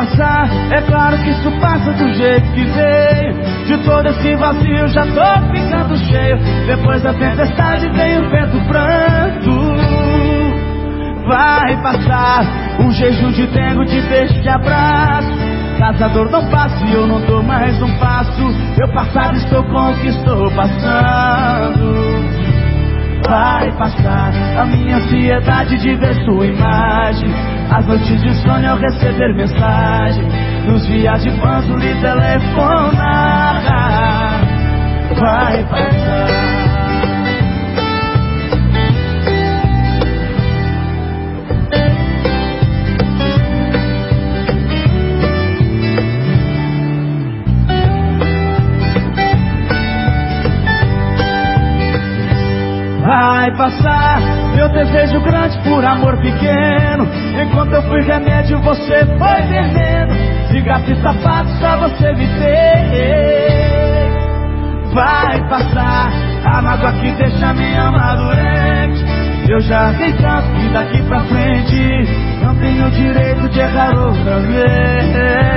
passar. É claro que isso passa do jeito que veio. De todo esse vazio já tô ficando cheio. Depois da tempestade vem o vento pranto. Um jejum de dengo, de beijo, de abraço. Caçador não passa e eu não dou mais um passo. Eu passado estou com o que estou passando. Vai passar a minha ansiedade de ver sua imagem. As noites de sono ao receber mensagem Nos dias de quando lhe telefonar vai passar. Meu desejo grande por amor pequeno. Enquanto eu fui remédio, você foi veneno. De gato e sapato, só você me. Vai passar a mágoa que deixa minha alma doente. Eu já dei tanto que daqui pra frente não tenho direito de errar outra vez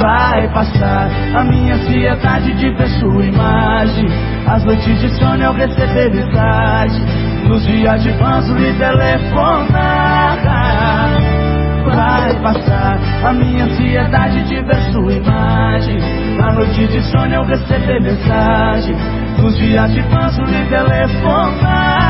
vai passar. A minha ansiedade de ver sua imagem. As noites de sono eu receber mensagem Nos dias de panço e telefonar. Vai passar. A minha ansiedade de ver sua imagem. A noite de sono eu receber mensagem Nos dias de panço e telefonar